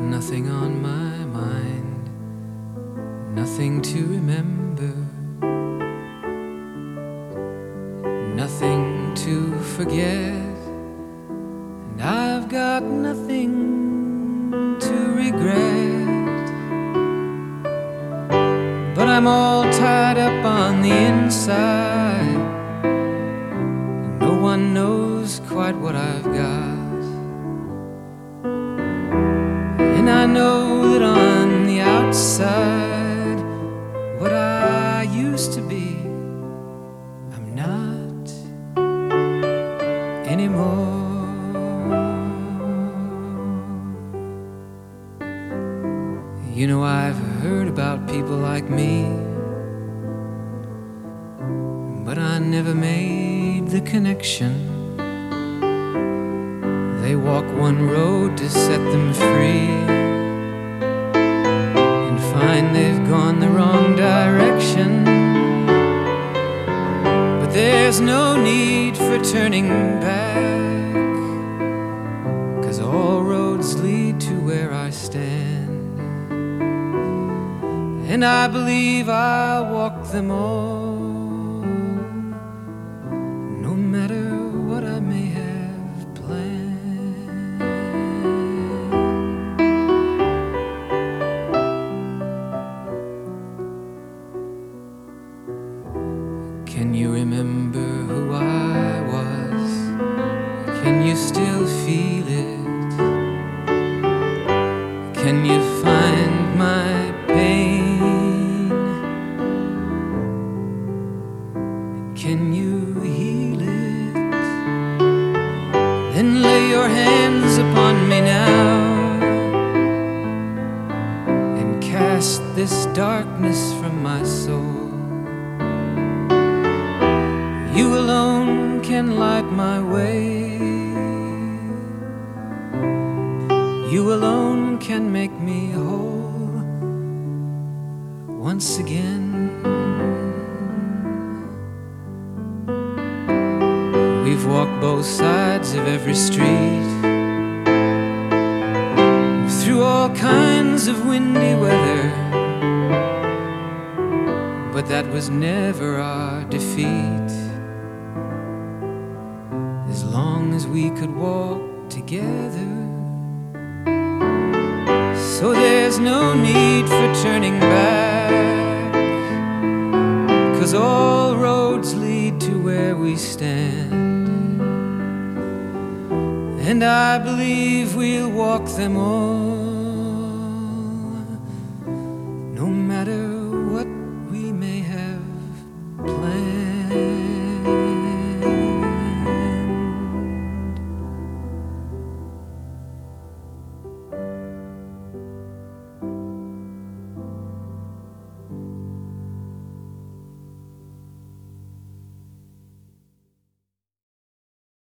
nothing on my mind, nothing to remember, nothing to forget, and I've got nothing to regret. But I'm all tied up on the inside, and no one knows quite what I've got. And I know that on the outside, what I used to be, I'm not anymore. You know, I've heard about people like me, but I never made the connection. They walk one road to set them free and find they've gone the wrong direction. But there's no need for turning back, cause all roads lead to where I stand. And I believe I'll walk them all, Can you remember who I was? Can you still feel it? Can you find my pain? Can you heal it? Then lay your hands upon me now and cast this darkness from my soul. You alone can light my way. You alone can make me whole once again. We've walked both sides of every street through all kinds of windy weather. But that was never our defeat. Could walk together. So there's no need for turning back. Cause all roads lead to where we stand. And I believe we'll walk them all